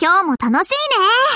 今日も楽しいね。